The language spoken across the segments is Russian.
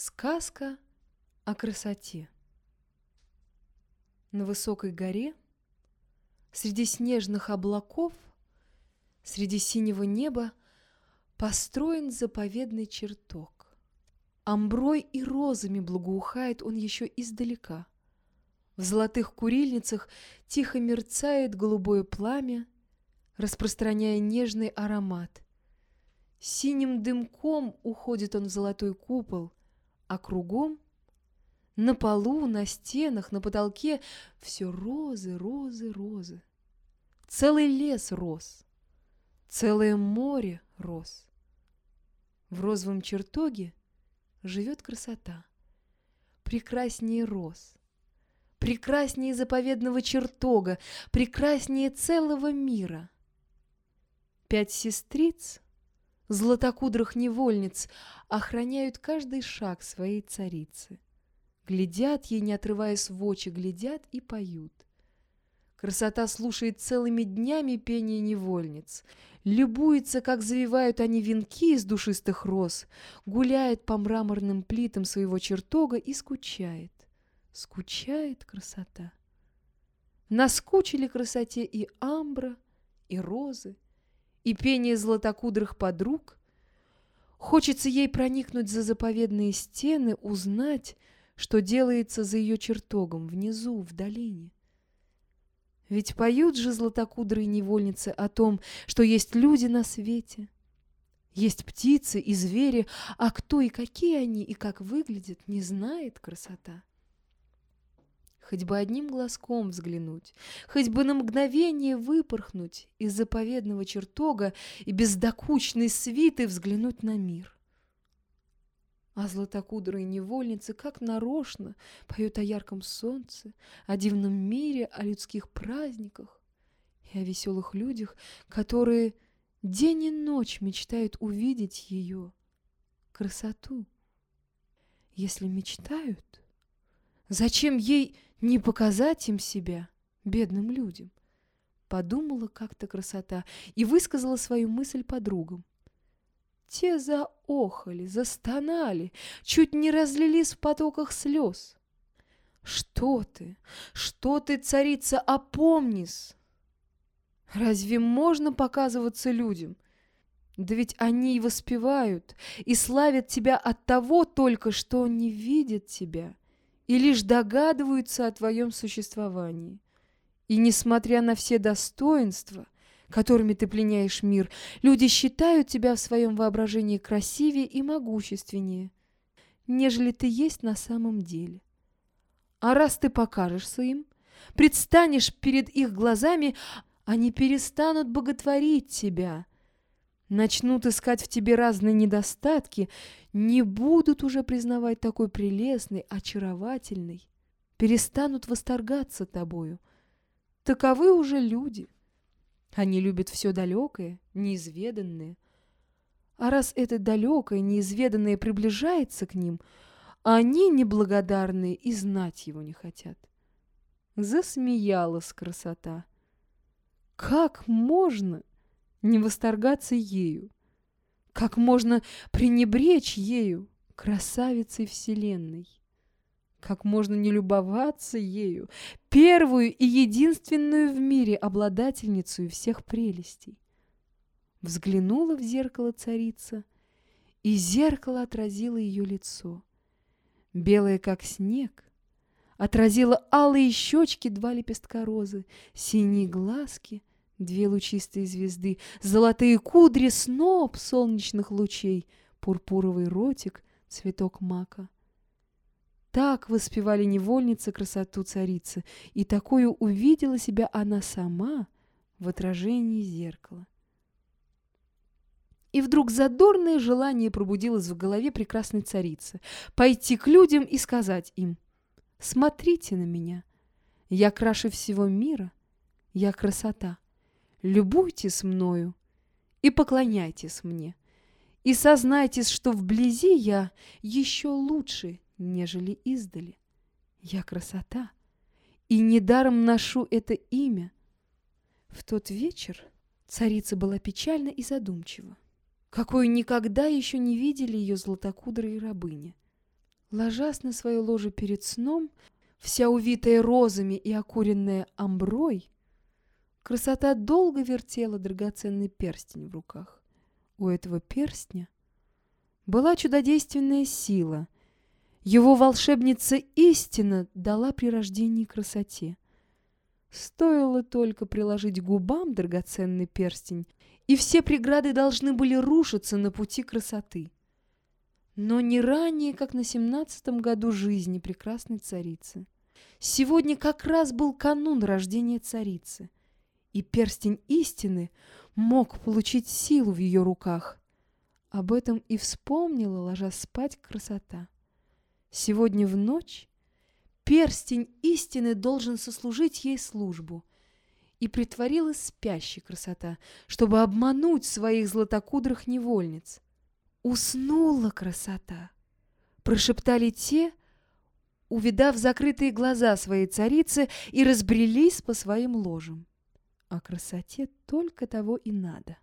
Сказка о красоте. На высокой горе, среди снежных облаков, среди синего неба построен заповедный чертог. Амброй и розами благоухает он еще издалека. В золотых курильницах тихо мерцает голубое пламя, распространяя нежный аромат. Синим дымком уходит он в золотой купол — а кругом на полу, на стенах, на потолке все розы, розы, розы. Целый лес рос, целое море рос. В розовом чертоге живет красота, прекраснее роз, прекраснее заповедного чертога, прекраснее целого мира. Пять сестриц — златокудрых невольниц охраняют каждый шаг своей царицы. Глядят ей, не отрываясь в очи, глядят и поют. Красота слушает целыми днями пение невольниц, любуется, как завивают они венки из душистых роз, гуляет по мраморным плитам своего чертога и скучает. Скучает красота. Наскучили красоте и амбра, и розы, и пение златокудрых подруг. Хочется ей проникнуть за заповедные стены, узнать, что делается за ее чертогом, внизу, в долине. Ведь поют же златокудрые невольницы о том, что есть люди на свете, есть птицы и звери, а кто и какие они и как выглядят, не знает красота хоть бы одним глазком взглянуть, хоть бы на мгновение выпорхнуть из заповедного чертога и без докучной свиты взглянуть на мир. А златокудрые невольницы, как нарочно, поют о ярком солнце, о дивном мире, о людских праздниках и о веселых людях, которые день и ночь мечтают увидеть ее, красоту. Если мечтают, зачем ей не показать им себя, бедным людям. Подумала как-то красота и высказала свою мысль подругам. Те заохали, застонали, чуть не разлились в потоках слез. Что ты, что ты, царица, опомнись! Разве можно показываться людям? Да ведь они и воспевают, и славят тебя от того только, что не видят тебя — и лишь догадываются о твоем существовании. И несмотря на все достоинства, которыми ты пленяешь мир, люди считают тебя в своем воображении красивее и могущественнее, нежели ты есть на самом деле. А раз ты покажешься им, предстанешь перед их глазами, они перестанут боготворить тебя — начнут искать в тебе разные недостатки, не будут уже признавать такой прелестной, очаровательной, перестанут восторгаться тобою. Таковы уже люди. Они любят все далекое, неизведанное. А раз это далекое, неизведанное приближается к ним, они неблагодарные и знать его не хотят. Засмеялась красота. Как можно не восторгаться ею? Как можно пренебречь ею, красавицей вселенной? Как можно не любоваться ею, первую и единственную в мире обладательницу всех прелестей? Взглянула в зеркало царица, и зеркало отразило ее лицо. Белое, как снег, отразило алые щечки два лепестка розы, синие глазки, Две лучистые звезды, золотые кудри, сноп солнечных лучей, пурпуровый ротик, цветок мака. Так воспевали невольницы красоту царицы, и такую увидела себя она сама в отражении зеркала. И вдруг задорное желание пробудилось в голове прекрасной царицы — пойти к людям и сказать им «Смотрите на меня, я краше всего мира, я красота» любуйтесь мною и поклоняйтесь мне, и сознайтесь, что вблизи я еще лучше, нежели издали. Я красота, и недаром ношу это имя. В тот вечер царица была печальна и задумчива, какой никогда еще не видели ее златокудрые рабыни. Ложась на свое ложе перед сном, вся увитая розами и окуренная амброй, красота долго вертела драгоценный перстень в руках. У этого перстня была чудодейственная сила. Его волшебница истина дала при рождении красоте. Стоило только приложить губам драгоценный перстень, и все преграды должны были рушиться на пути красоты. Но не ранее, как на семнадцатом году жизни прекрасной царицы. Сегодня как раз был канун рождения царицы, и перстень истины мог получить силу в ее руках. Об этом и вспомнила, ложась спать, красота. Сегодня в ночь перстень истины должен сослужить ей службу — и притворилась спящей красота, чтобы обмануть своих златокудрых невольниц. «Уснула красота!» — прошептали те, увидав закрытые глаза своей царицы, и разбрелись по своим ложам. А красоте только того и надо.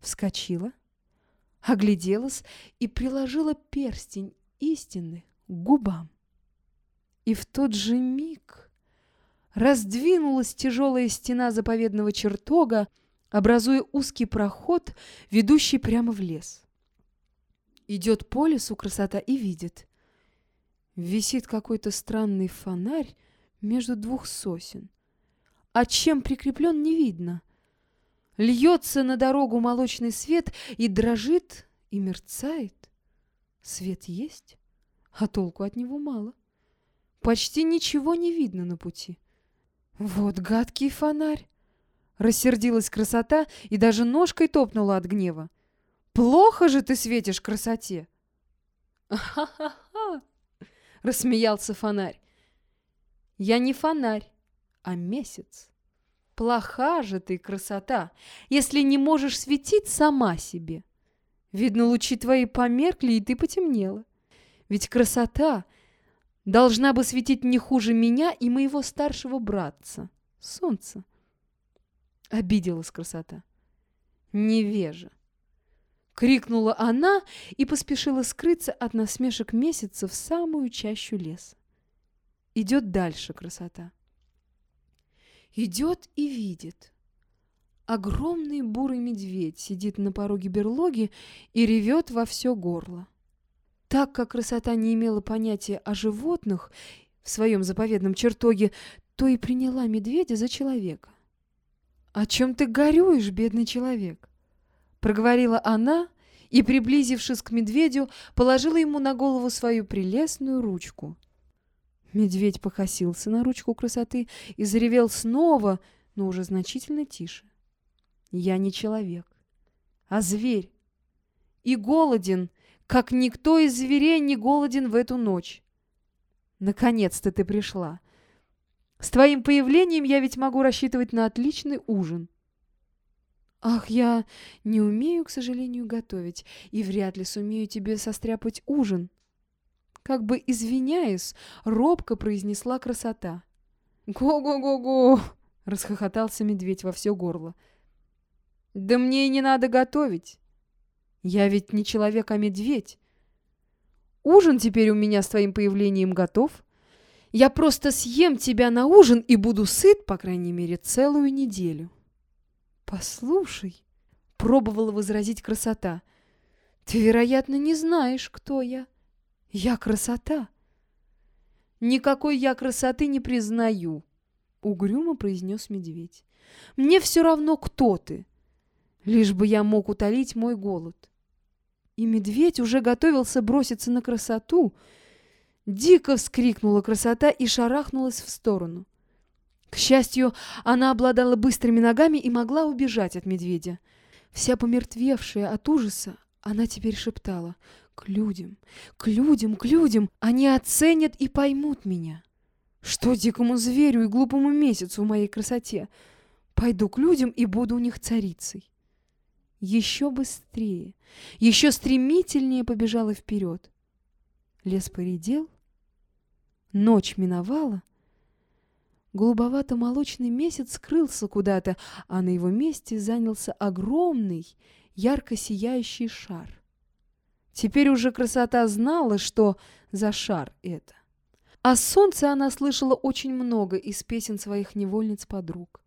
Вскочила, огляделась и приложила перстень истины к губам. И в тот же миг раздвинулась тяжелая стена заповедного чертога, образуя узкий проход, ведущий прямо в лес. Идет по лесу красота и видит. Висит какой-то странный фонарь между двух сосен. А чем прикреплен, не видно. Льется на дорогу молочный свет и дрожит, и мерцает. Свет есть, а толку от него мало. Почти ничего не видно на пути. «Вот гадкий фонарь!» Рассердилась красота и даже ножкой топнула от гнева. «Плохо же ты светишь красоте!» «Ха-ха-ха!» — рассмеялся фонарь. «Я не фонарь, а месяц. Плоха же ты, красота, если не можешь светить сама себе. Видно, лучи твои померкли, и ты потемнела. Ведь красота — должна бы светить не хуже меня и моего старшего братца, солнца. Обиделась красота. Невежа. Крикнула она и поспешила скрыться от насмешек месяца в самую чащу леса. Идет дальше красота. Идет и видит. Огромный бурый медведь сидит на пороге берлоги и ревет во все горло. Так как красота не имела понятия о животных в своем заповедном чертоге, то и приняла медведя за человека. «О чем ты горюешь, бедный человек?» Проговорила она и, приблизившись к медведю, положила ему на голову свою прелестную ручку. Медведь покосился на ручку красоты и заревел снова, но уже значительно тише. «Я не человек, а зверь, и голоден, как никто из зверей не голоден в эту ночь. Наконец-то ты пришла. С твоим появлением я ведь могу рассчитывать на отличный ужин. Ах, я не умею, к сожалению, готовить, и вряд ли сумею тебе состряпать ужин. Как бы извиняясь, робко произнесла красота. «Го-го-го-го!» — расхохотался медведь во все горло. «Да мне и не надо готовить. Я ведь не человек, а медведь. Ужин теперь у меня с твоим появлением готов. Я просто съем тебя на ужин и буду сыт, по крайней мере, целую неделю. Послушай, пробовала возразить красота. Ты, вероятно, не знаешь, кто я. Я красота. Никакой я красоты не признаю, угрюмо произнес медведь. Мне все равно, кто ты, лишь бы я мог утолить мой голод. И медведь уже готовился броситься на красоту. Дико вскрикнула красота и шарахнулась в сторону. К счастью, она обладала быстрыми ногами и могла убежать от медведя. Вся помертвевшая от ужаса, она теперь шептала «К людям, к людям, к людям! Они оценят и поймут меня! Что дикому зверю и глупому месяцу в моей красоте? Пойду к людям и буду у них царицей!» еще быстрее, еще стремительнее побежала вперед. Лес поредел, ночь миновала, голубовато-молочный месяц скрылся куда-то, а на его месте занялся огромный, ярко сияющий шар. Теперь уже красота знала, что за шар это. О солнце она слышала очень много из песен своих невольниц-подруг.